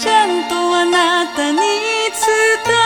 ちゃんとあなたに伝え